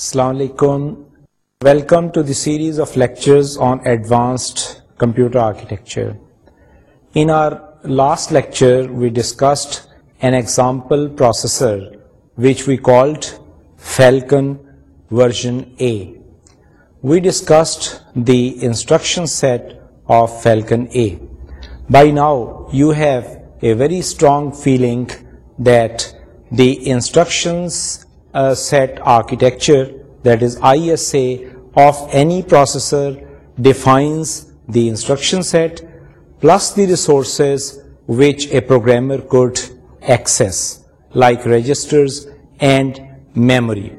Assalamu alaikum. Welcome to the series of lectures on advanced computer architecture. In our last lecture, we discussed an example processor which we called Falcon version A. We discussed the instruction set of Falcon A. By now, you have a very strong feeling that the instructions set architecture, that is ISA, of any processor defines the instruction set plus the resources which a programmer could access, like registers and memory.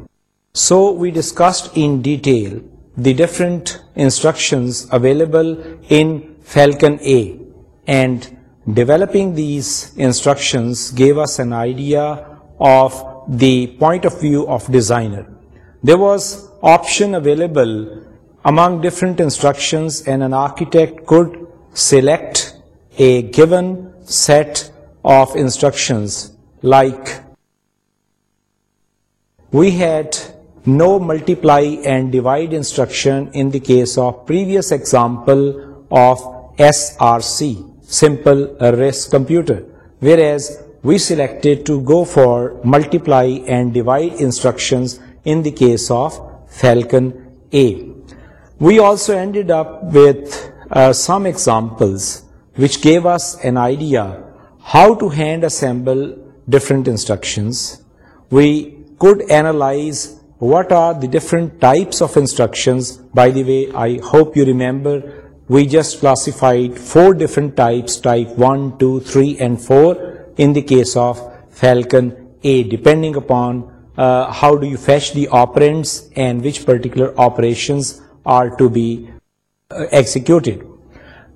So we discussed in detail the different instructions available in Falcon A, and developing these instructions gave us an idea of the point of view of designer. There was option available among different instructions, and an architect could select a given set of instructions. Like, we had no multiply and divide instruction in the case of previous example of SRC, simple RISC computer, whereas we selected to go for multiply and divide instructions in the case of Falcon A. We also ended up with uh, some examples which gave us an idea how to hand assemble different instructions. We could analyze what are the different types of instructions. By the way, I hope you remember we just classified 4 different types, type 1, 2, 3 and 4. In the case of Falcon A, depending upon uh, how do you fetch the operands and which particular operations are to be uh, executed.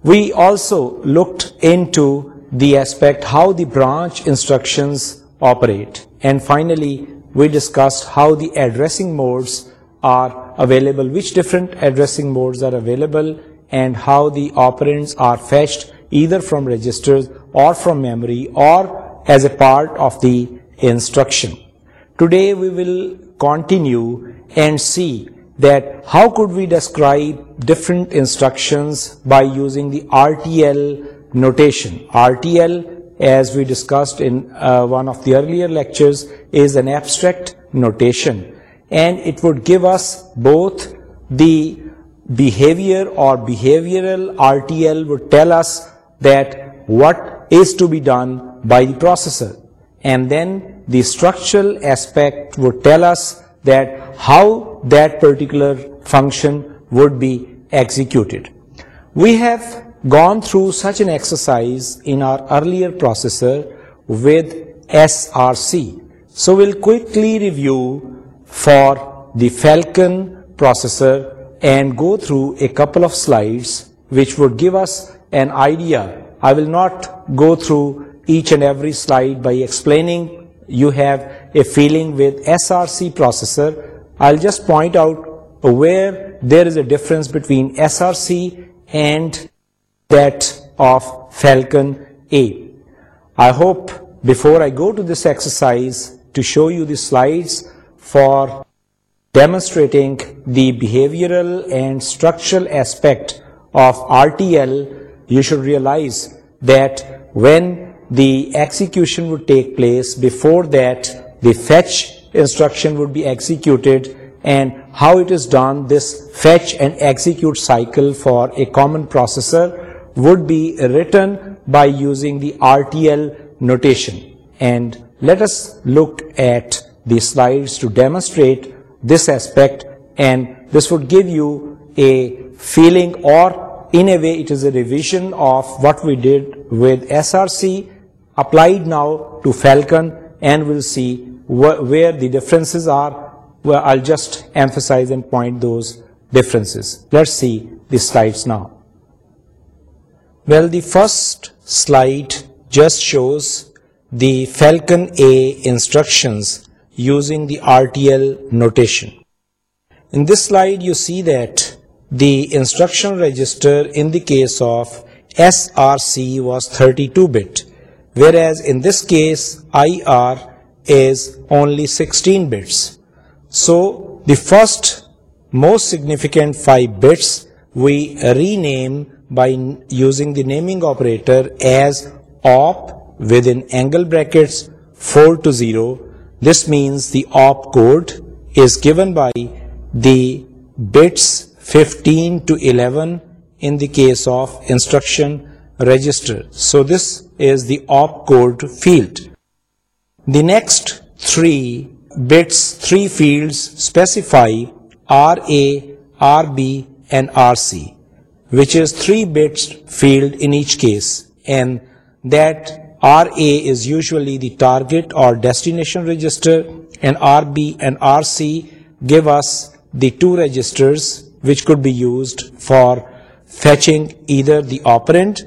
We also looked into the aspect how the branch instructions operate, and finally we discussed how the addressing modes are available, which different addressing modes are available and how the operands are fetched either from register or from memory or as a part of the instruction today we will continue and see how could we describe different instructions by using the R T L notation R T L we discussed of the earlier lecture notation that what is to be done by the processor. And then the structural aspect would tell us that how that particular function would be executed. We have gone through such an exercise in our earlier processor with SRC. So we'll quickly review for the Falcon processor and go through a couple of slides which would give us an idea. I will not go through each and every slide by explaining. You have a feeling with SRC processor. I'll just point out where there is a difference between SRC and that of Falcon A. I hope before I go to this exercise to show you the slides for demonstrating the behavioral and structural aspect of RTL you should realize that when the execution would take place, before that the fetch instruction would be executed, and how it is done, this fetch and execute cycle for a common processor would be written by using the RTL notation. And let us look at the slides to demonstrate this aspect, and this would give you a feeling or in a way, it is a revision of what we did with SRC, applied now to Falcon, and we'll see where the differences are. Well, I'll just emphasize and point those differences. Let's see the slides now. Well, the first slide just shows the Falcon A instructions using the RTL notation. In this slide, you see that the instruction register in the case of SRC was 32-bit, whereas in this case IR is only 16 bits. So the first most significant 5 bits we rename by using the naming operator as op within angle brackets 4 to 0. This means the op code is given by the bits 15 to 11 in the case of instruction register. So this is the opcode field. The next three bits, three fields specify RA, RB and RC, which is 3 bits field in each case, and that RA is usually the target or destination register, and RB and RC give us the two registers which could be used for fetching either the operand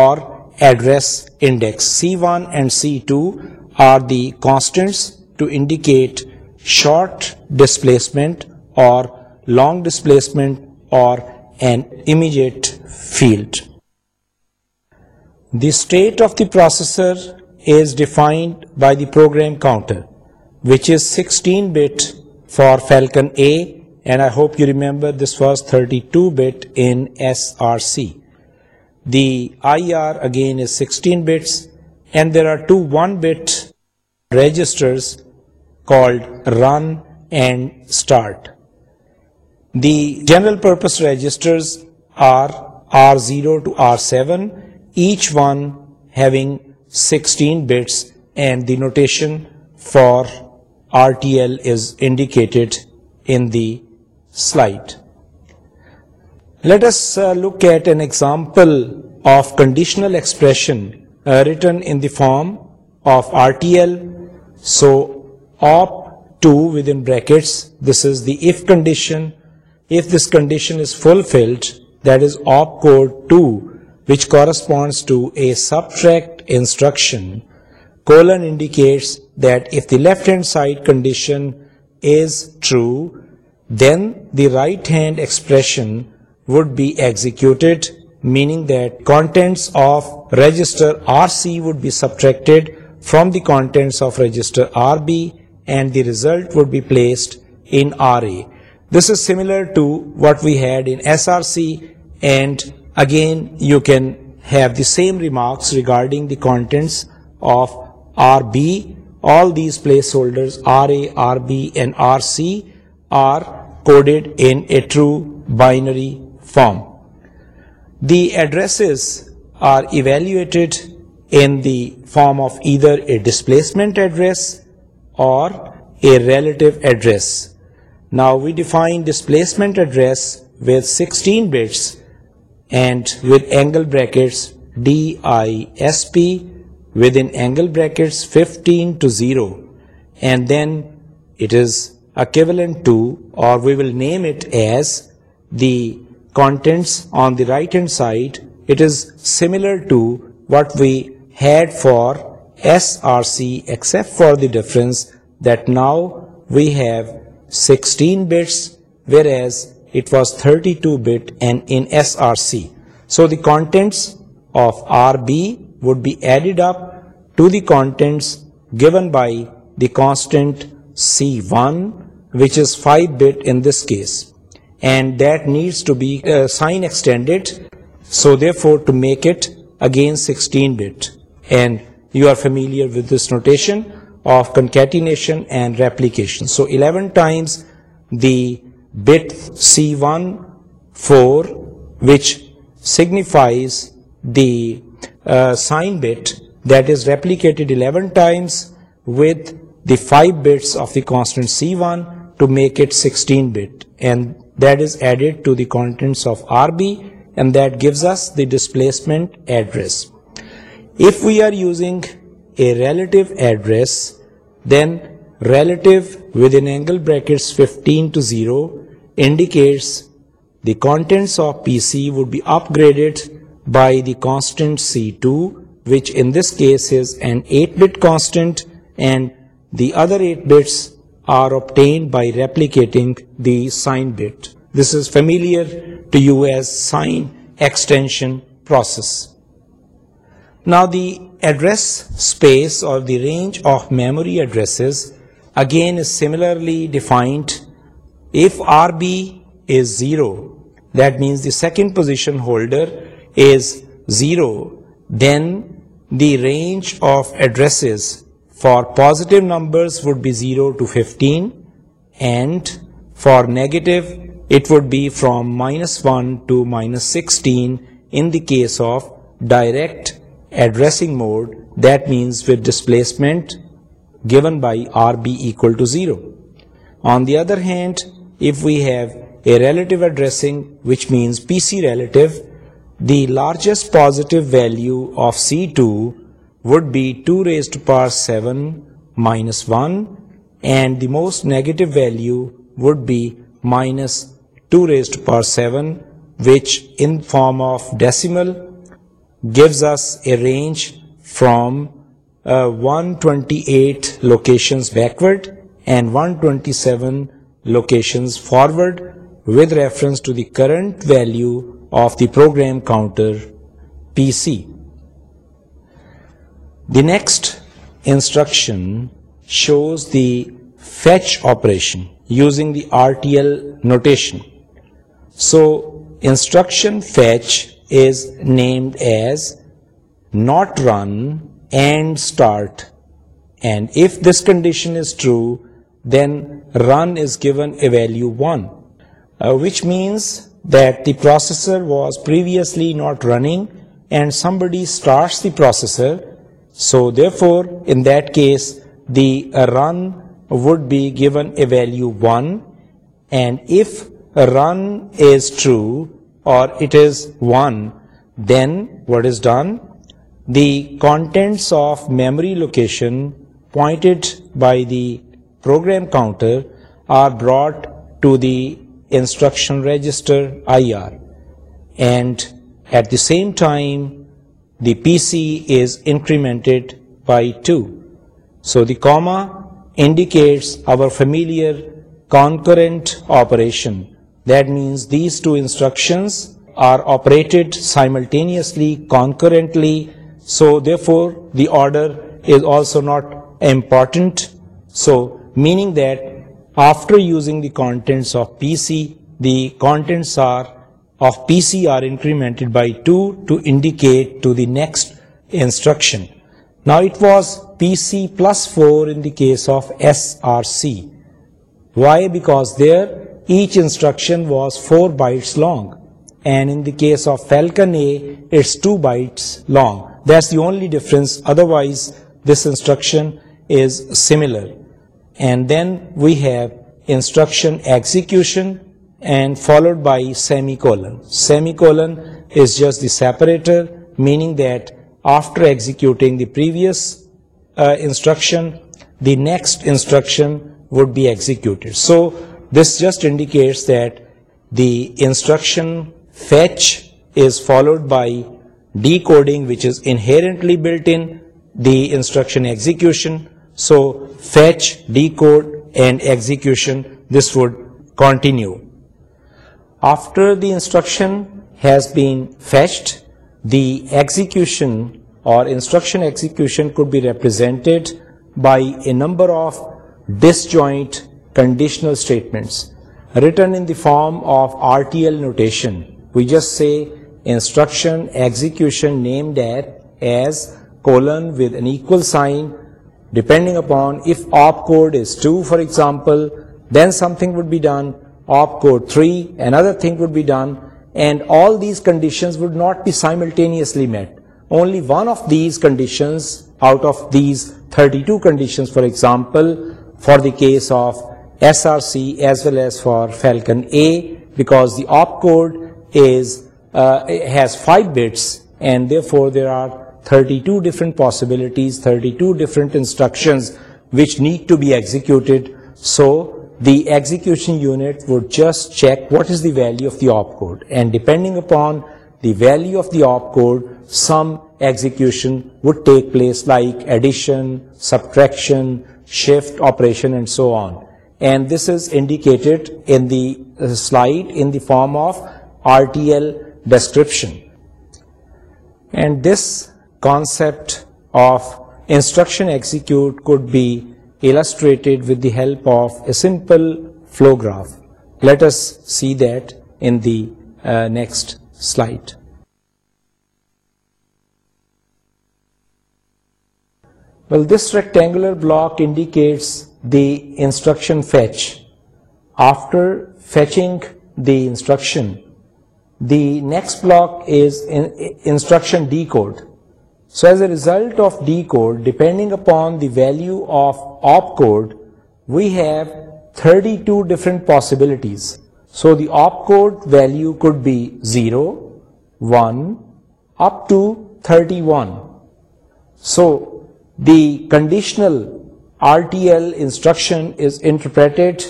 or address index. C1 and C2 are the constants to indicate short displacement or long displacement or an immediate field. The state of the processor is defined by the program counter, which is 16-bit for Falcon A and I hope you remember this was 32-bit in SRC. The IR again is 16 bits, and there are two 1-bit registers called run and start. The general purpose registers are R0 to R7, each one having 16 bits, and the notation for RTL is indicated in the slide. Let us uh, look at an example of conditional expression uh, written in the form of RTL. So op to within brackets, this is the if condition. If this condition is fulfilled, that is op code 2, which corresponds to a subtract instruction. Colon indicates that if the left hand side condition is true, then the right hand expression would be executed, meaning that contents of register RC would be subtracted from the contents of register RB and the result would be placed in RA. This is similar to what we had in SRC, and again you can have the same remarks regarding the contents of RB. All these placeholders RA, RB and RC are coded in a true binary form. The addresses are evaluated in the form of either a displacement address or a relative address. Now we define displacement address with 16 bits and with angle brackets DISP within angle brackets 15 to 0, and then it is equivalent to, or we will name it as, the contents on the right hand side. It is similar to what we had for SRC, except for the difference that now we have 16 bits whereas it was 32 bit and in SRC. So the contents of RB would be added up to the contents given by the constant C1 which is 5-bit in this case, and that needs to be uh, sign extended, so therefore to make it again 16-bit. And you are familiar with this notation of concatenation and replication. So 11 times the bit C1 4, which signifies the uh, sign bit, that is replicated 11 times with the 5 bits of the constant C1, to make it 16-bit, and that is added to the contents of RB, and that gives us the displacement address. If we are using a relative address, then relative within angle brackets 15 to 0 indicates the contents of PC would be upgraded by the constant C2, which in this case is an 8-bit constant, and the other 8 bits are obtained by replicating the sign bit. This is familiar to you as sign extension process. Now the address space or the range of memory addresses again is similarly defined. If RB is 0, that means the second position holder is 0, then the range of addresses for positive numbers would be 0 to 15, and for negative it would be from -1 to -16 in the case of direct addressing mode, that means with displacement given by RB equal to 0. On the other hand, if we have a relative addressing, which means PC relative, the largest positive value of C2 would be 2 raised to power 7 minus 1, and the most negative value would be minus 2 raised to power 7, which in form of decimal gives us a range from uh, 128 locations backward and 127 locations forward with reference to the current value of the program counter PC. The next instruction shows the fetch operation using the RTL notation. So instruction fetch is named as not run and start, and if this condition is true, then run is given a value 1, uh, which means that the processor was previously not running and somebody starts the processor so therefore, in that case, the run would be given a value 1, and if run is true or it is 1, then what is done? The contents of memory location pointed by the program counter are brought to the instruction register IR, and at the same time the PC is incremented by 2. So the comma indicates our familiar concurrent operation. That means these two instructions are operated simultaneously, concurrently. So therefore the order is also not important. So meaning that after using the contents of PC, the contents are س آف ایس آر سی وائیز در each instruction was four bytes long and in case of Falcon it's two bytes long that's difference otherwise this instruction is similar and then we have instruction execution and followed by semicolon. Semicolon is just the separator, meaning that after executing the previous uh, instruction, the next instruction would be executed. So this just indicates that the instruction fetch is followed by decoding, which is inherently built in the instruction execution. So fetch, decode, and execution, this would continue. After the instruction has been fetched, the execution or instruction execution could be represented by a number of disjoint conditional statements written in the form of RTL notation. We just say instruction execution named as colon with an equal sign, depending upon if opcode is 2, for example, then something would be done opcode 3, another thing would be done, and all these conditions would not be simultaneously met. Only one of these conditions out of these 32 conditions, for example, for the case of SRC as well as for Falcon A, because the opcode is uh, has 5 bits, and therefore there are 32 different possibilities, 32 different instructions which need to be executed. So the execution unit would just check what is the value of the opcode, and depending upon the value of the opcode, some execution would take place like addition, subtraction, shift operation, and so on. And this is indicated in the uh, slide in the form of RTL description. And this concept of instruction execute could be illustrated with the help of a simple flow graph. Let us see that in the uh, next slide. Well, this rectangular block indicates the instruction fetch. After fetching the instruction, the next block is instruction decode. So as a result of decode, depending upon the value of opcode, we have 32 different possibilities. So the opcode value could be 0, 1, up to 31. So the conditional RTL instruction is interpreted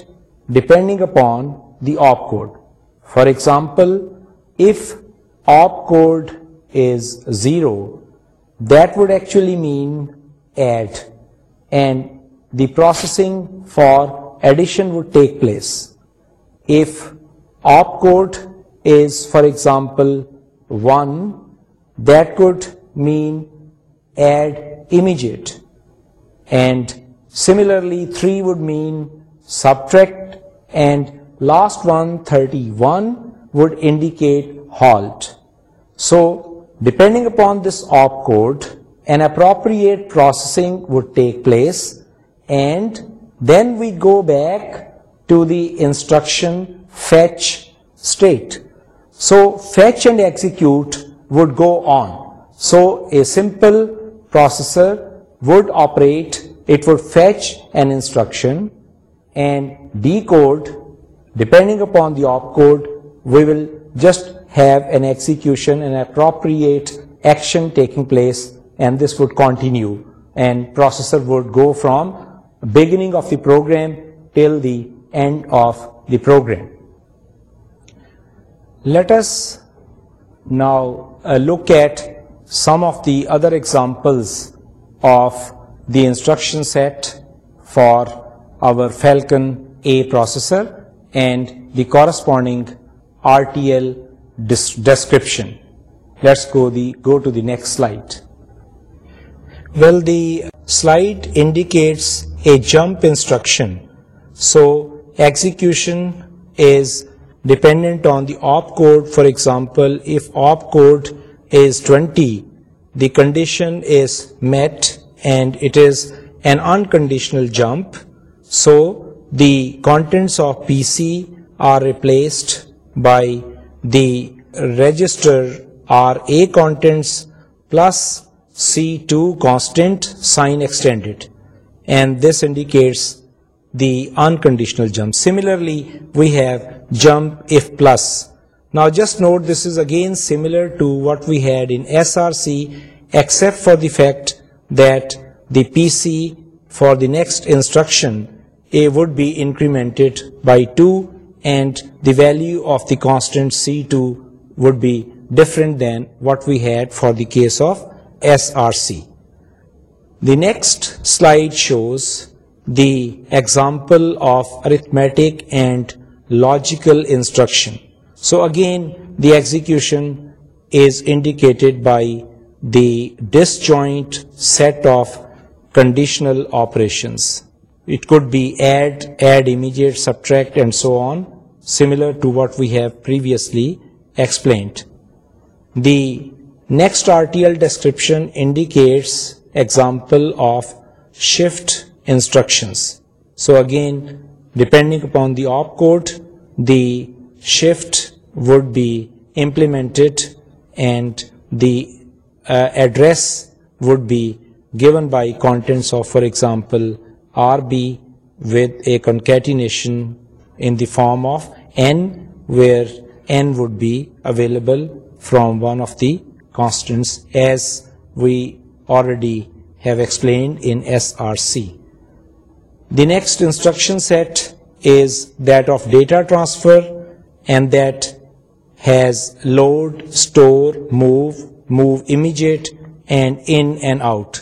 depending upon the opcode. For example, if opcode is 0, that would actually mean add, and the processing for addition would take place. If opcode is, for example, 1, that could mean add immediate, and similarly 3 would mean subtract, and last one, 31, would indicate halt. So Depending upon this opcode, an appropriate processing would take place, and then we go back to the instruction fetch state. So fetch and execute would go on. So a simple processor would operate, it would fetch an instruction and decode. Depending upon the opcode, we will just have an execution, an appropriate action taking place, and this would continue. And processor would go from beginning of the program till the end of the program. Let us now uh, look at some of the other examples of the instruction set for our Falcon A processor and the corresponding RTL description. Let's go to the next slide. Well, the slide indicates a jump instruction. So execution is dependent on the opcode. For example, if opcode is 20, the condition is met and it is an unconditional jump. So the contents of PC are replaced by the register RA contents plus C2 constant sign extended, and this indicates the unconditional jump. Similarly, we have jump if plus. Now just note, this is again similar to what we had in SRC, except for the fact that the PC for the next instruction A would be incremented by 2 and the value of the constant C2 would be different than what we had for the case of SRC. The next slide shows the example of arithmetic and logical instruction. So again, the execution is indicated by the disjoint set of conditional operations. It could be add, immediate, subtract, and so on, similar to what we have previously explained. The next RTL description indicates example of shift instructions. So again, depending upon the opcode, the shift would be implemented and the uh, address would be given by contents of, for example, RB with a concatenation in the form of N, where N would be available from one of the constants, as we already have explained in SRC. The next instruction set is that of data transfer, and that has load, store, move, move immediate, and in and out.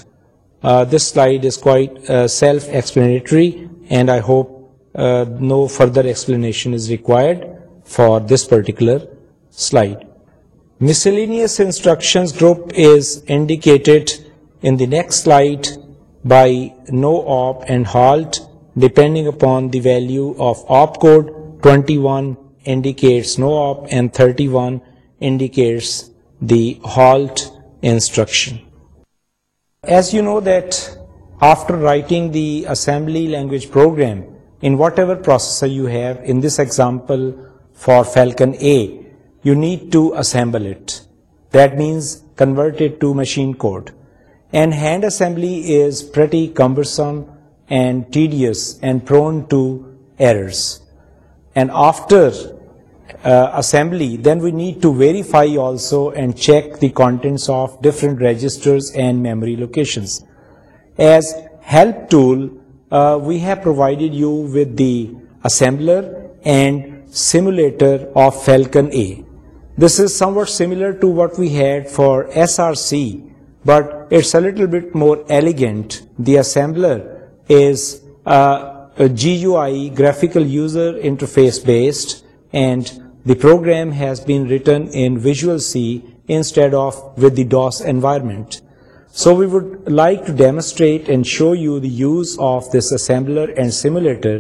Uh, this slide is quite uh, self-explanatory, and I hope uh, no further explanation is required for this particular slide. Miscellaneous instructions group is indicated in the next slide by no op and halt depending upon the value of opcode. 21 indicates no op and 31 indicates the halt instruction. As you know that after writing the assembly language program, in whatever processor you have, in this example for Falcon A, you need to assemble it. That means convert it to machine code. And hand assembly is pretty cumbersome and tedious and prone to errors. And after uh, assembly, then we need to verify also and check the contents of different registers and memory locations. As help tool, uh, we have provided you with the assembler and simulator of Falcon A. This is somewhat similar to what we had for SRC, but it's a little bit more elegant. The assembler is uh, a GUI, graphical user interface based, and the program has been written in Visual C instead of with the DOS environment. So we would like to demonstrate and show you the use of this assembler and simulator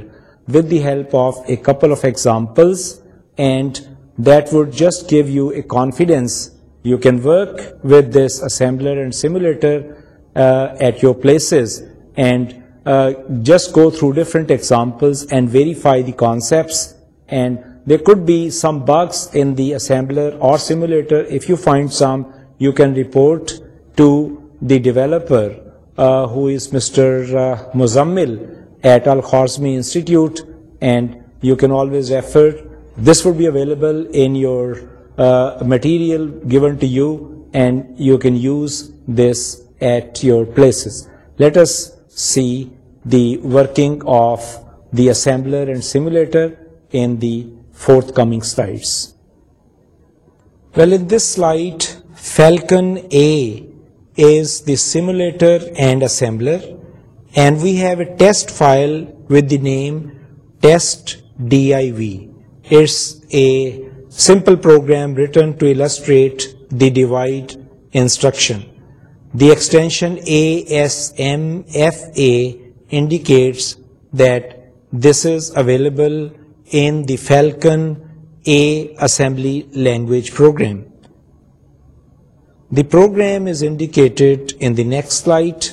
with the help of a couple of examples, and that would just give you a confidence you can work with this assembler and simulator uh, at your places and uh, just go through different examples and verify the concepts and there could be some bugs in the assembler or simulator. If you find some, you can report to the developer uh, who is Mr. Uh, Muzammil at Al-Khwarizmi Institute, and you can always refer. This would be available in your uh, material given to you, and you can use this at your places. Let us see the working of the assembler and simulator in the forthcoming slides. Well, in this slide, Falcon A is the simulator and assembler, and we have a test file with the name test.div. It's a simple program written to illustrate the divide instruction. The extension ASMFA indicates that this is available in the Falcon A assembly language program. The program is indicated in the next slide.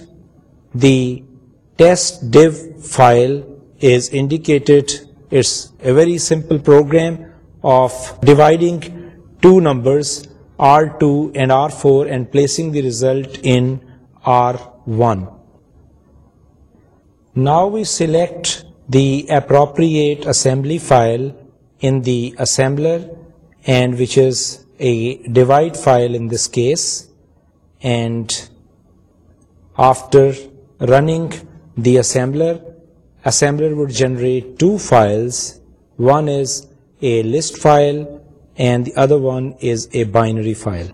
The test div file is indicated. It's a very simple program of dividing two numbers R2 and R4 and placing the result in R1. Now we select the appropriate assembly file in the assembler, and which is a divide file in this case, and after running the assembler would generate two files. One is a list file and the other one is a binary file.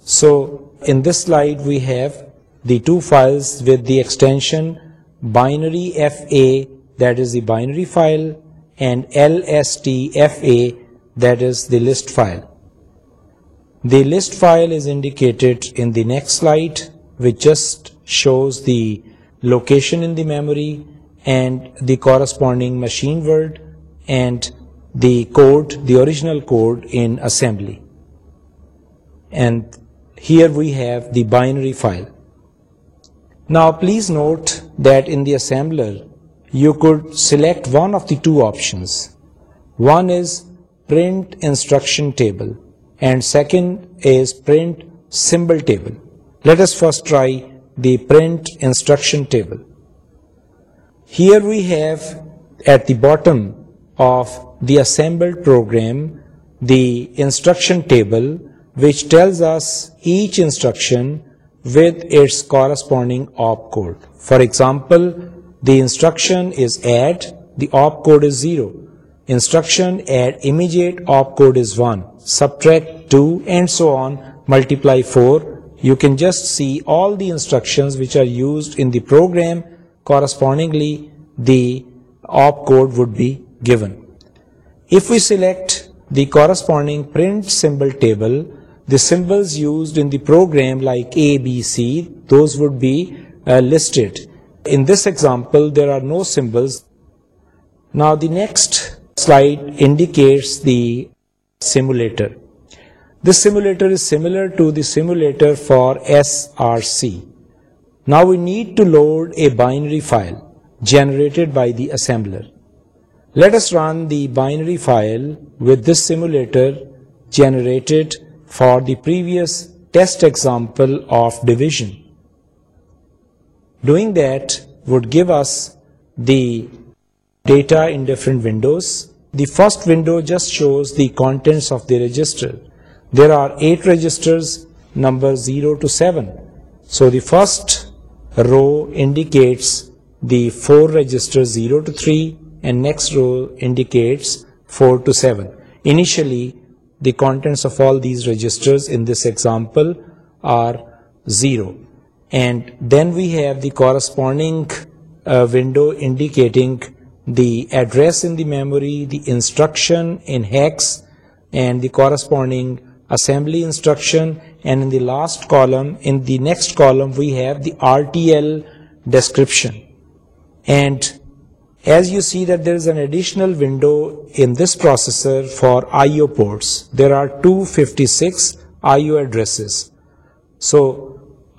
So in this slide we have the two files with the extension binary FA, that is the binary file, and LSTFA, that is the list file. The list file is indicated in the next slide, which just shows the location in the memory and the corresponding machine word and the code, the original code in assembly. And here we have the binary file. Now please note that in the assembler you could select one of the two options. One is print instruction table and second is print symbol table. Let us first try the print instruction table. Here we have at the bottom of the assembled program the instruction table which tells us each instruction with its corresponding opcode. For example, the instruction is add, the opcode is 0. Instruction add immediate, opcode is 1. Subtract 2 and so on, multiply 4. You can just see all the instructions which are used in the program, correspondingly the opcode would be given. If we select the corresponding print symbol table, the symbols used in the program like A, B, C, those would be uh, listed. In this example, there are no symbols. Now the next slide indicates the simulator. This simulator is similar to the simulator for SRC. Now we need to load a binary file generated by the assembler. Let us run the binary file with this simulator generated for the previous test example of division. Doing that would give us the data in different windows. The first window just shows the contents of the register. There are 8 registers, numbers 0 to 7. So the first row indicates the 4 registers 0 to 3 and next row indicates 4 to 7. Initially the contents of all these registers in this example are 0. And then we have the corresponding uh, window indicating the address in the memory, the instruction in hex, and the corresponding assembly instruction. And in the last column, in the next column, we have the RTL description. And as you see that there is an additional window in this processor for IO ports. There are 256 IO addresses. So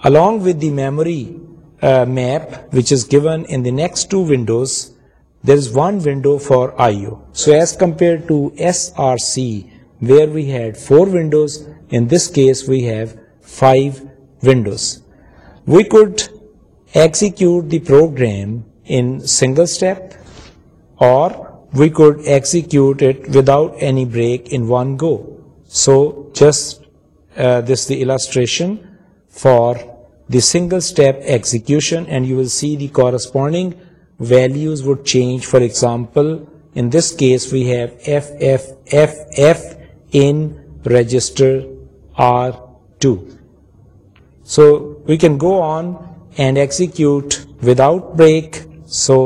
along with the memory uh, map which is given in the next two windows, there is one window for IO. So as compared to SRC where we had 4 windows, in this case we have 5 windows. We could execute the program in single step, or we could execute it without any break in one go. So just uh, this the illustration for the single step execution, and you will see the corresponding values would change. For example, in this case we have FFFF in register R2. So we can go on and execute without break so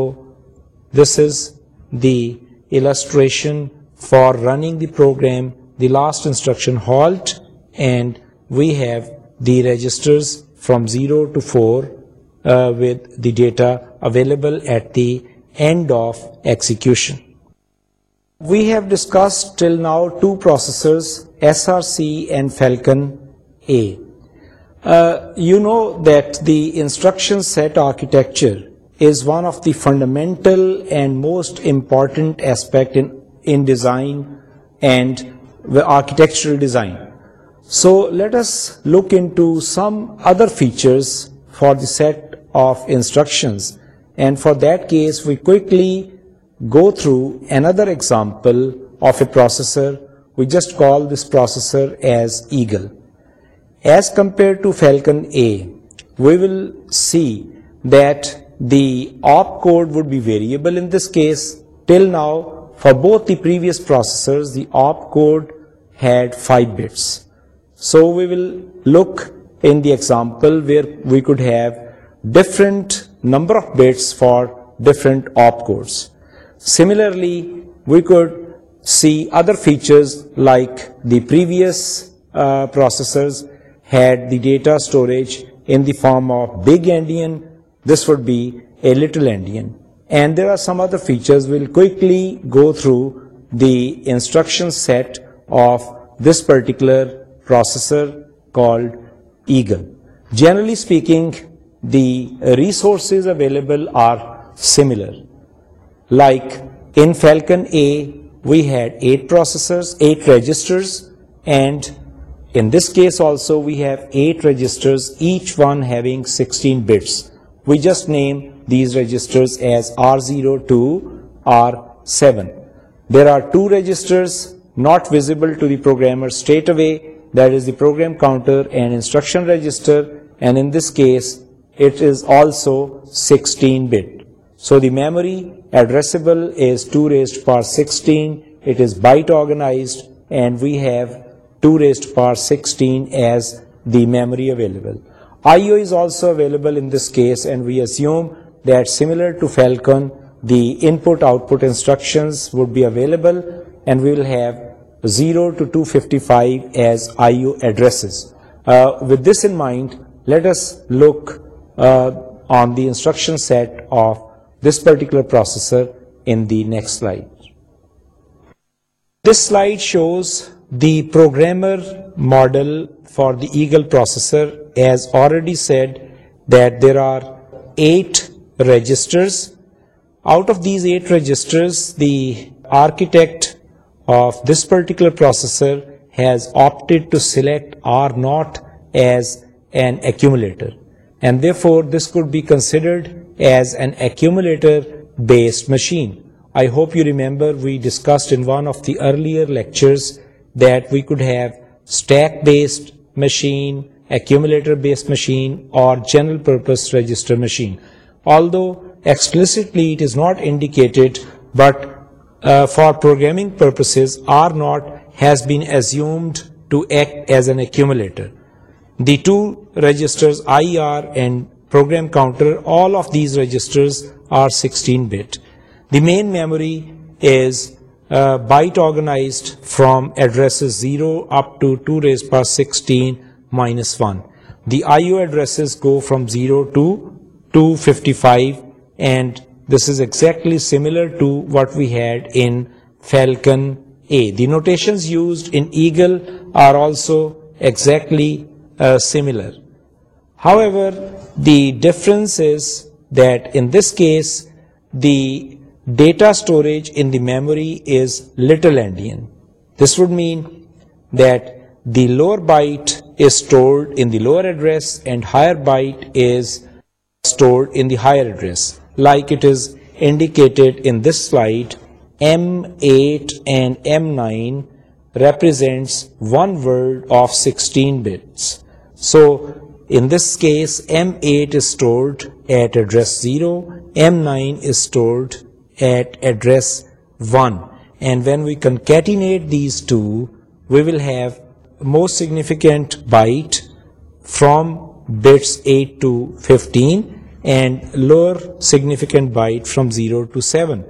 this is the illustration for running the program, the last instruction halt, and we have the registers from 0 to 4 uh, with the data available at the end of execution. We have discussed till now two processors, SRC and Falcon A. Uh, you know that the instruction set architecture is one of the fundamental and most important aspect in design and the architectural design. So let us look into some other features for the set of instructions, and for that case we quickly go through another example of a processor. We just call this processor as Eagle. As compared to Falcon A, we will see that the opcode would be variable in this case. Till now, for both the previous processors, the opcode had 5 bits. So we will look in the example where we could have different number of bits for different opcodes. Similarly, we could see other features like the previous uh, processors had the data storage in the form of big endian this would be a little endian. And there are some other features. We'll quickly go through the instruction set of this particular processor called Eagle. Generally speaking, the resources available are similar. Like in Falcon A, we had 8 processors, 8 registers, and in this case also we have 8 registers, each one having 16 bits. We just name these registers as R0 to R7. There are two registers not visible to the programmer straight away, that is the program counter and instruction register, and in this case it is also 16-bit. So the memory addressable is 2 raised to the power 16, it is byte organized, and we have 2 raised to the power 16 as the memory available. IO is also available in this case, and we assume that similar to Falcon, the input-output instructions would be available, and we will have 0 to 255 as IO addresses. Uh, with this in mind, let us look uh, on the instruction set of this particular processor in the next slide. This slide shows the programmer model for the Eagle processor has already said that there are 8 registers. Out of these 8 registers, the architect of this particular processor has opted to select R0 as an accumulator, and therefore this could be considered as an accumulator based machine. I hope you remember we discussed in one of the earlier lectures that we could have stack-based machine, accumulator-based machine, or general-purpose register machine. Although explicitly it is not indicated, but uh, for programming purposes, R0 has been assumed to act as an accumulator. The two registers IR and program counter, all of these registers are 16-bit. The main memory is uh, byte organized from addresses 0 up to 2 raised power 16 minus 1. The IO addresses go from 0 to 255, and this is exactly similar to what we had in Falcon A. The notations used in Eagle are also exactly uh, similar. However, the difference is that in this case, the Data storage in the memory is little endian. This would mean that the lower byte is stored in the lower address and higher byte is stored in the higher address, like it is indicated in this slide. M8 and M9 represents one word of 16 bits. So in this case, M8 is stored at address 0, M9 is stored at address 1. And when we concatenate these two, we will have more significant byte from bits 8 to 15 and lower significant byte from 0 to 7.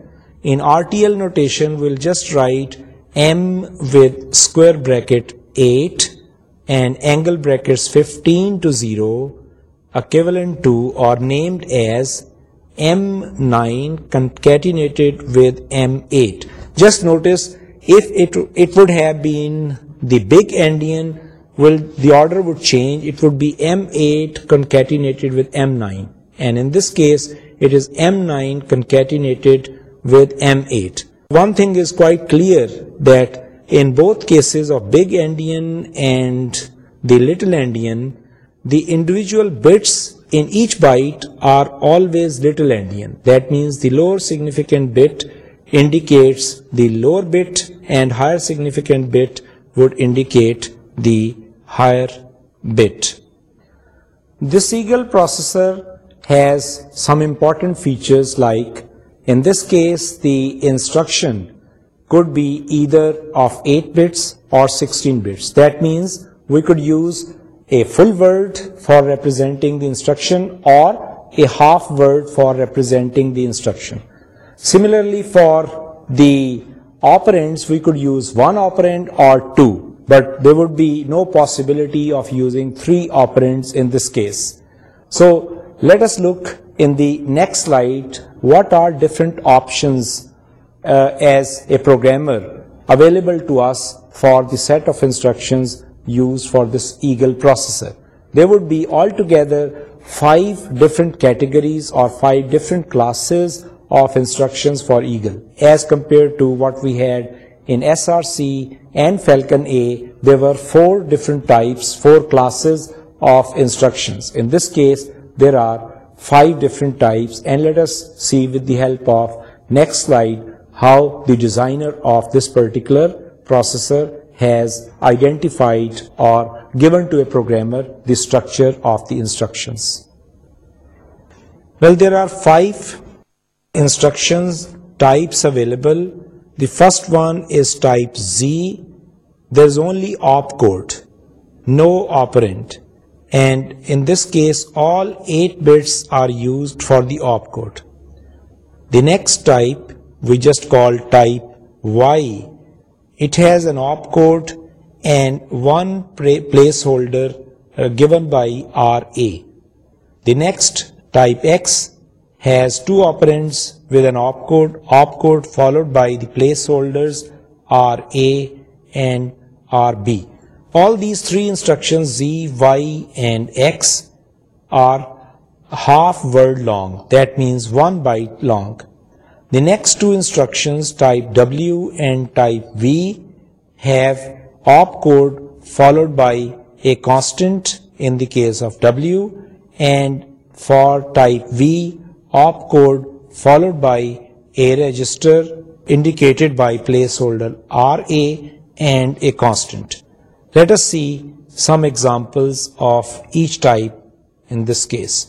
In RTL notation, we'll just write M with square bracket 8 and angle brackets 15 to 0 equivalent to or named as M nine concatenated with M eight just notice big endian order would change be M eight concatenate case it is M nine concatenate one thing is quite clear that in both cases of big endian and the little endian the individual bits In each byte are always little endian. That means the lower significant bit indicates the lower bit and higher significant bit would indicate the higher bit. This Seagull processor has some important features like, in this case, the instruction could be either of 8 bits or 16 bits. That means we could use a full word for representing the instruction or a half word for representing the instruction. Similarly, for the operands, we could use one operand or two, but there would be no possibility of using three operands in this case. So let us look in the next slide what are different options uh, as a programmer available to us for the set of instructions used for this Eagle processor. There would be altogether 5 different categories or 5 different classes of instructions for Eagle. As compared to what we had in SRC and Falcon A, there were 4 different types, 4 classes of instructions. In this case, there are 5 different types, and let us see with the help of next slide how the designer of this particular processor has identified or given to a programmer the structure of the instructions. Well, there are 5 instructions types available. The first one is type Z. There is only opcode, no operand, and in this case all 8 bits are used for the opcode. The next type we just call type Y, it has an opcode and one placeholder uh, given by RA. The next, type X, has two operands with an opcode followed by the placeholders RA and RB. All these three instructions, Z, Y and X, are half word long, that means 1 byte long. The next two instructions, type W and type V, have opcode followed by a constant in the case of W, and for type V, opcode followed by a register indicated by placeholder RA and a constant. Let us see some examples of each type in this case.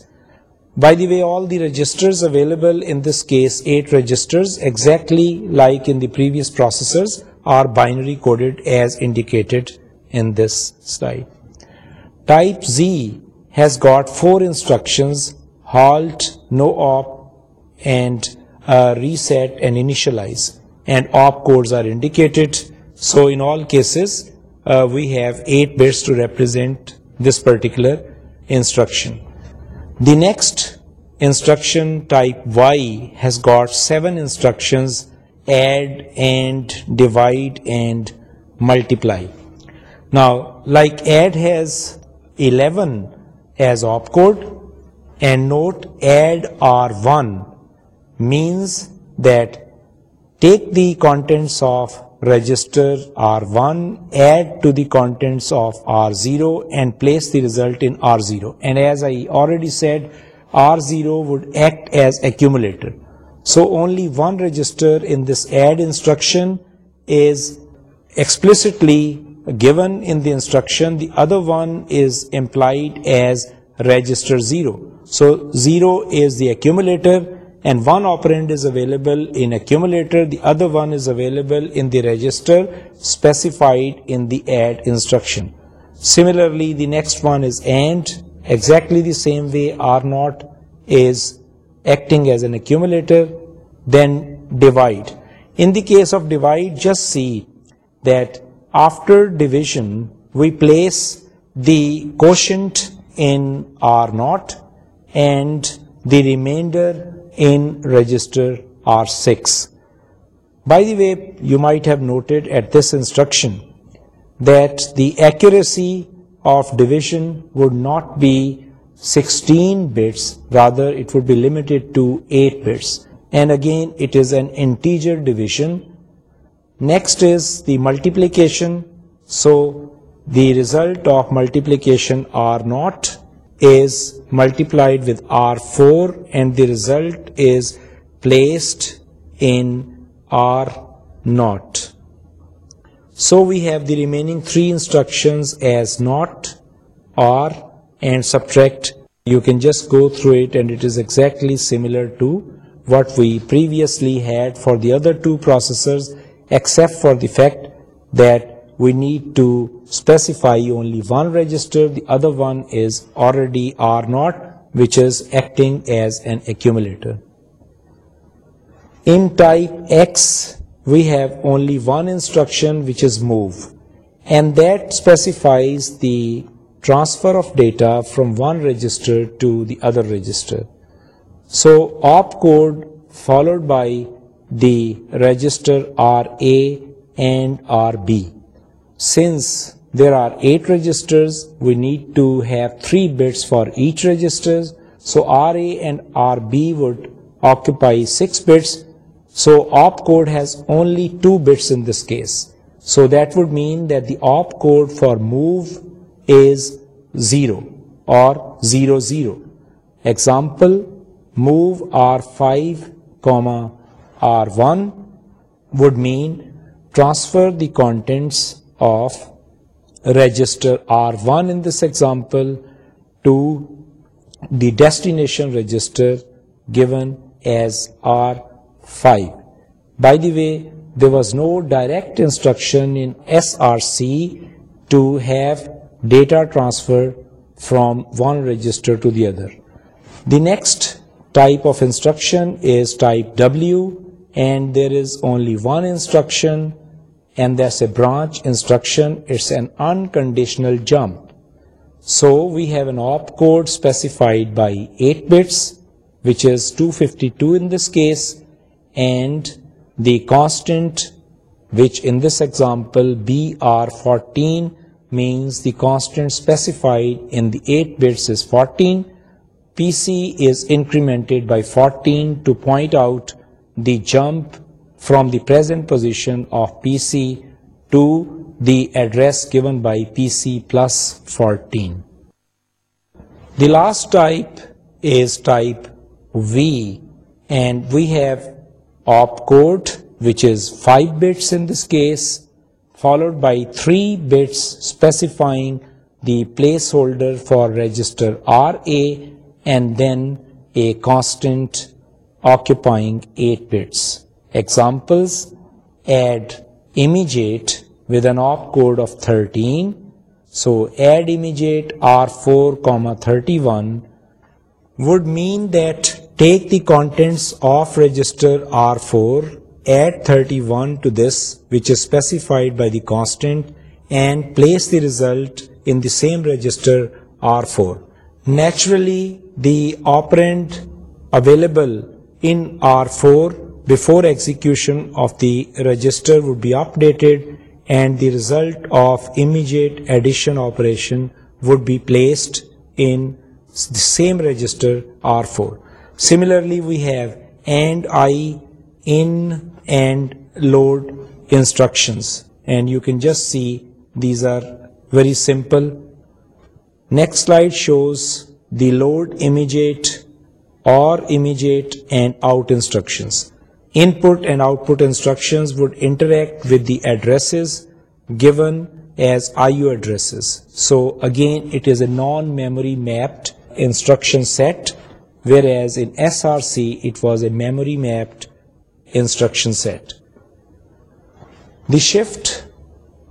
By the way, all the registers available in this case, 8 registers, exactly like in the previous processors, are binary coded as indicated in this slide. Type Z has got 4 instructions: halt, no op, and uh, reset and initialize, and op codes are indicated. So in all cases, uh, we have 8 bits to represent this particular instruction. The next instruction type Y has got 7 instructions: add and divide and multiply. Now, like add has 11 as opcode, and note add R1 means that take the contents of register R1, add to the contents of R0 and place the result in R0. And as I already said, R0 would act as accumulator. So only one register in this add instruction is explicitly given in the instruction. The other one is implied as register 0. So 0 is the accumulator and one operand is available in accumulator, the other one is available in the register specified in the add instruction. Similarly, the next one is AND. Exactly the same way R0 is acting as an accumulator, then divide. In the case of divide, just see that after division we place the quotient in R0 and the remainder in register R6. By the way, you might have noted at this instruction that the accuracy of division would not be 16 bits, rather it would be limited to 8 bits. And again, it is an integer division. Next is the multiplication. So the result of multiplication R0 is multiplied with R4 and the result is placed in R0. So we have the remaining three instructions as not, or, and subtract. You can just go through it, and it is exactly similar to what we previously had for the other two processors, except for the fact that we need to specify only one register, the other one is already R0, which is acting as an accumulator. In type X, we have only one instruction, which is move, and that specifies the transfer of data from one register to the other register. So opcode followed by the register RA and RB. Since there are 8 registers. We need to have 3 bits for each register. So RA and RB would occupy 6 bits. So opcode has only 2 bits in this case. So that would mean that the opcode for move is 0 or 00. Example, move R5, R1 would mean transfer the contents of register R1 in this example to the destination register given as R5. By the way, there was no direct instruction in SRC to have data transfer from one register to the other. The next type of instruction is type W, and there is only one instruction and that's a branch instruction. It's an unconditional jump. So we have an opcode specified by 8 bits, which is 252 in this case, and the constant, which in this example BR14 means the constant specified in the 8 bits is 14. PC is incremented by 14 to point out the jump from the present position of PC to the address given by PC plus 14. The last type is type V, and we have opcode, which is 5 bits in this case, followed by 3 bits specifying the placeholder for register RA, and then a constant occupying 8 bits. Examples: add immediate with an opcode of 13. So add immediate R4, 31 would mean that take the contents of register R4, add 31 to this, which is specified by the constant, and place the result in the same register R4. Naturally, the operand available in R4 before execution of the register would be updated, and the result of immediate addition operation would be placed in the same register R4. Similarly, we have AND I, IN and load instructions, and you can just see these are very simple. Next slide shows the load immediate, or immediate and out instructions. Input and output instructions would interact with the addresses given as IO addresses. So again, it is a non-memory mapped instruction set, whereas in SRC it was a memory mapped instruction set. The shift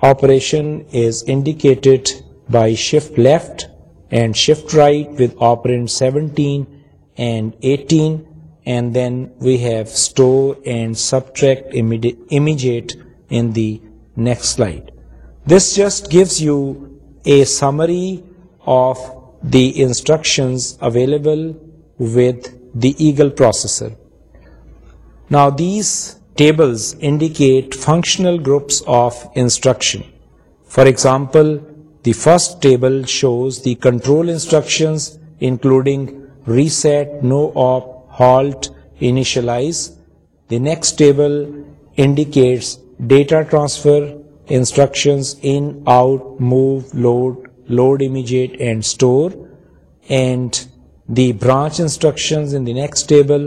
operation is indicated by shift left and shift right with operand 17 and 18 and then we have store and subtract immediate in the next slide. This just gives you a summary of the instructions available with the Eagle processor. Now these tables indicate functional groups of instruction. For example, the first table shows the control instructions including reset, no op, halt, initialize. The next table indicates data transfer instructions in, out, move, load, load immediate and store, and the branch instructions in the next table,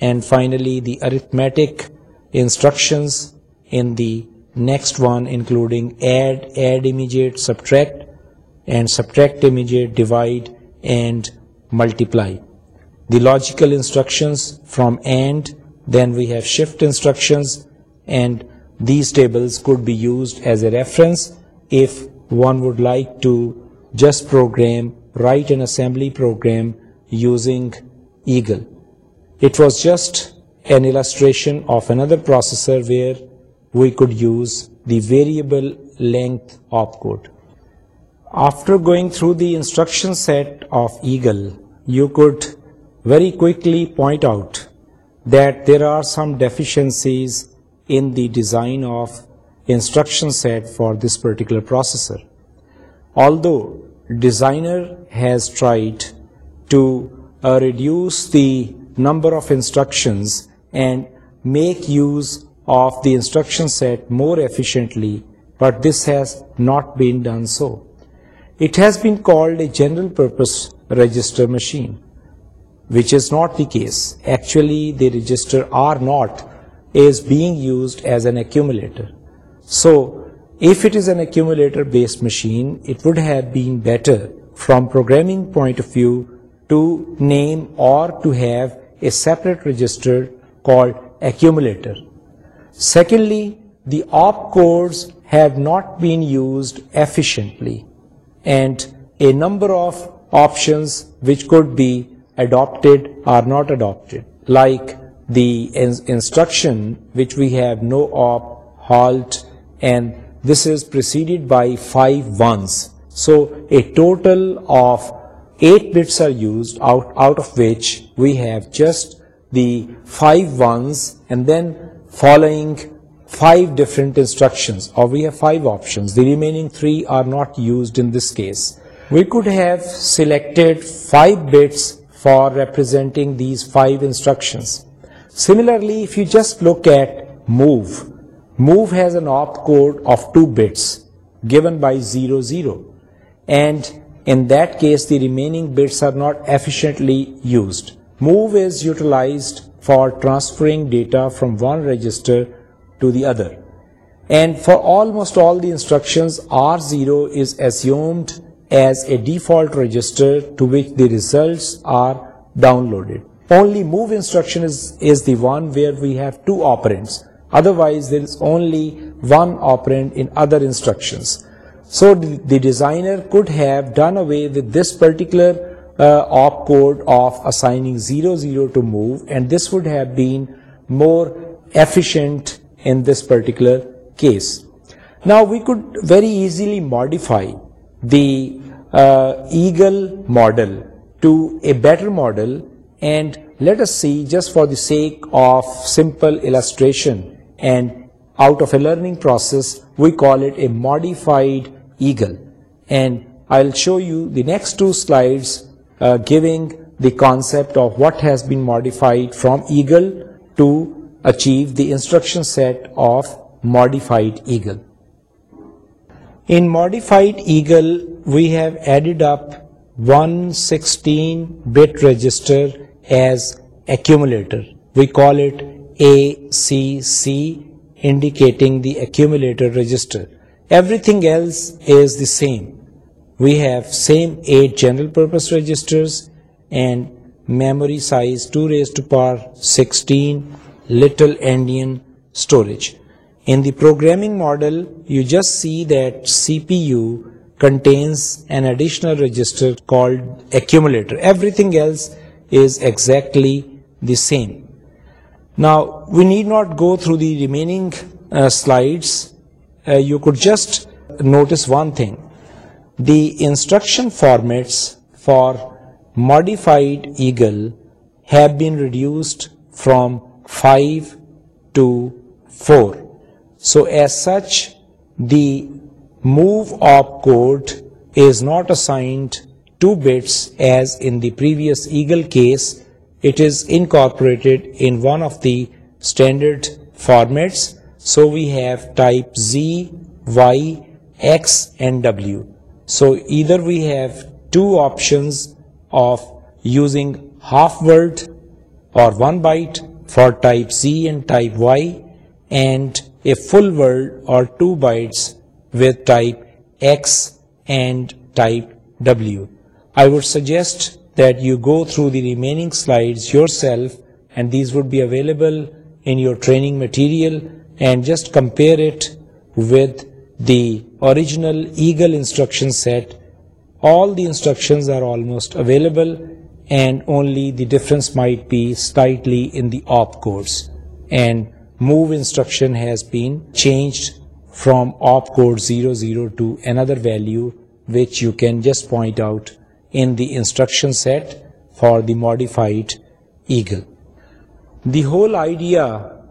and finally the arithmetic instructions in the next one, including add, add immediate, subtract, and subtract immediate, divide and multiply the logical instructions from AND, then we have shift instructions, and these tables could be used as a reference if one would like to just write an assembly program using Eagle. It was just an illustration of another processor where we could use the variable length opcode. After going through the instruction set of Eagle, you could very quickly point out that there are some deficiencies in the design of instruction set for this particular processor. Although designer has tried to uh, reduce the number of instructions and make use of the instruction set more efficiently, but this has not been done so. It has been called a general purpose register machine which is not the case. Actually, the register R0 is being used as an accumulator. So, if it is an accumulator-based machine, it would have been better from programming point of view to name or to have a separate register called accumulator. Secondly, the opcodes have not been used efficiently, and a number of options which could be adopted or not adopted, like the instruction which we have no op, halt, and this is preceded by 5 ones. So a total of 8 bits are used, out of which we have just the 5 ones and then following 5 different instructions, or we have 5 options. The remaining 3 are not used in this case. We could have selected 5 bits for representing these 5 instructions. Similarly, if you just look at move, move has an opt code of 2 bits given by 00, and in that case the remaining bits are not efficiently used. Move is utilized for transferring data from one register to the other. And for almost all the instructions, R0 is assumed as a default register to which the results are downloaded. Only move instruction is the one where we have two operands. Otherwise, there is only one operand in other instructions. So the designer could have done away with this particular uh, opcode of assigning 00 to move, and this would have been more efficient in this particular case. Now we could very easily modify the uh, eagle model to a better model, and let us see, just for the sake of simple illustration and out of a learning process, we call it a modified eagle. And I'll show you the next two slides uh, giving the concept of what has been modified from eagle to achieve the instruction set of modified eagle. In modified Eagle, we have added up 1 16-bit register as accumulator. We call it ACC, indicating the accumulator register. Everything else is the same. We have same 8 general purpose registers and memory size 2 raised to power 16 little endian storage. In the programming model, you just see that CPU contains an additional register called accumulator. Everything else is exactly the same. Now, we need not go through the remaining uh, slides. Uh, you could just notice one thing. The instruction formats for modified Eagle have been reduced from 5 to 4. So as such, the move opcode is not assigned 2 bits as in the previous Eagle case. It is incorporated in one of the standard formats. So we have type Z, Y, X and W. So either we have 2 options of using half word or 1 byte for type Z and type Y, and a full word or 2 bytes with type X and type W. I would suggest that you go through the remaining slides yourself, and these would be available in your training material, and just compare it with the original Eagle instruction set. All the instructions are almost available, and only the difference might be slightly in the opcodes. And Move instruction has been changed from opcode 00 to another value which you can just point out in the instruction set for the modified Eagle. The whole idea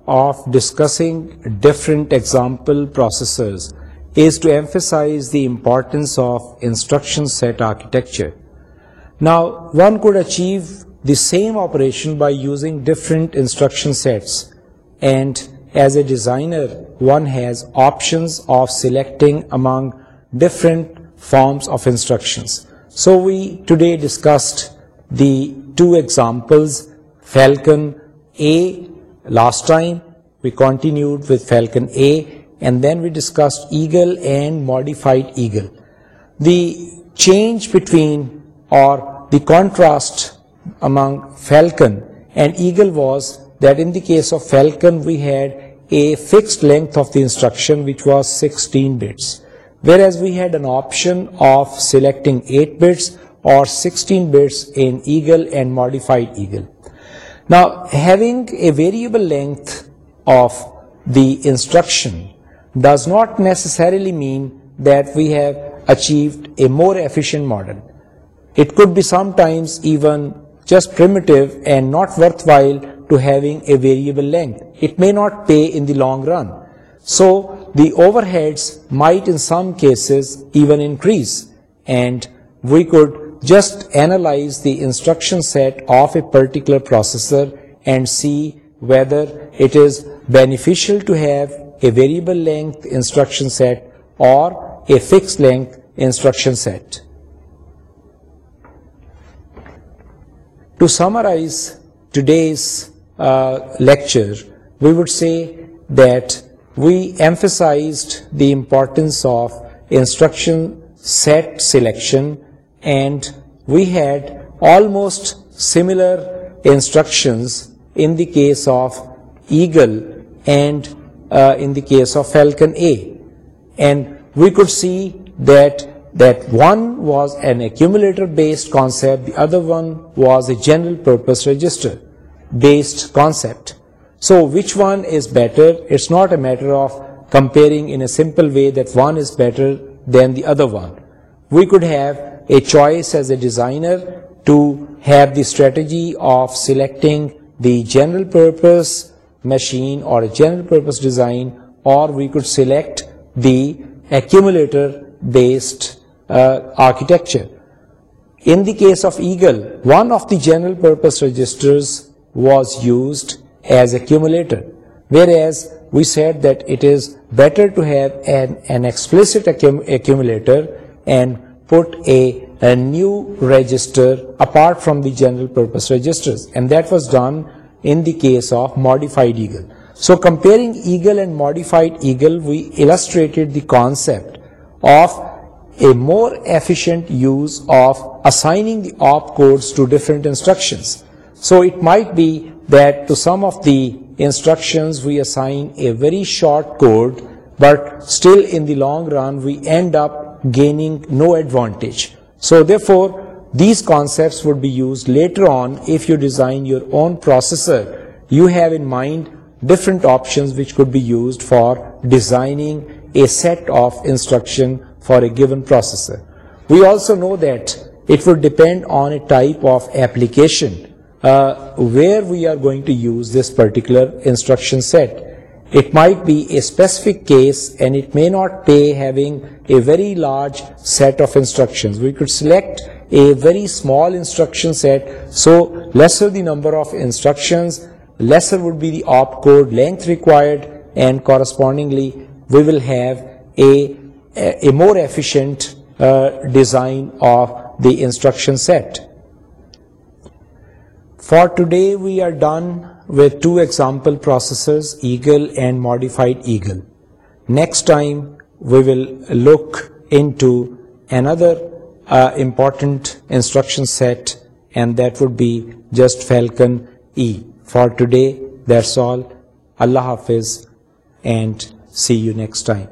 of discussing different example processors is to emphasize the importance of instruction set architecture. Now, one could achieve the same operation by using different instruction sets and as a designer, one has options of selecting among different forms of instructions. So we today discussed the two examples, Falcon A. Last time we continued with Falcon A, and then we discussed Eagle and modified Eagle. The change between, or the contrast among Falcon and Eagle was that in case of we had a fix length of the instruction of selecting modify a variable length of the instruction does not necessarily mean that we have achieved a more efficient model it could be sometimes even just not worthwhile to having a variable length. It may not pay in the long run. So the overheads might in some cases even increase, and we could just analyze the instruction set of a particular processor and see whether it is beneficial to have a variable length instruction set or a fixed length instruction set. To summarize today's lecture we would see the emphasize the importance set selections in case of Eagle case of Falcon see that that one was an actor based concept other one was a general purpose register based concept. So which one is better? It's not a matter of comparing in a simple way that one is better than the other one. We could have a choice as a designer to have the strategy of selecting the general purpose machine or a general purpose design, or we could select the accumulator based uh, architecture. In the case of Eagle, one of the general purpose registers was used as better to a new register apart from the general so comparing Eagle and a more efficient use of assigning So it might be that to some of the instructions we assign a very short code, but still in the long run we end up gaining no advantage. So therefore these concepts would be used later on. If you design your own processor, you have in mind different options which could be used for designing a set of instruction for a given processor. We also know that it would depend on a type of application. Uh, where we are going to use this particular instruction set. It might be a specific case and it may not pay having a very large set of instructions. We could select a very small instruction set, so lesser the number of instructions, lesser would be the opcode length required, and correspondingly we will have a more efficient uh, design of the instruction set. For today, we are done with two example processors, Eagle and Modified Eagle. Next time, we will look into another uh, important instruction set, and that would be just Falcon E. For today, that's all. Allah Hafiz, and see you next time.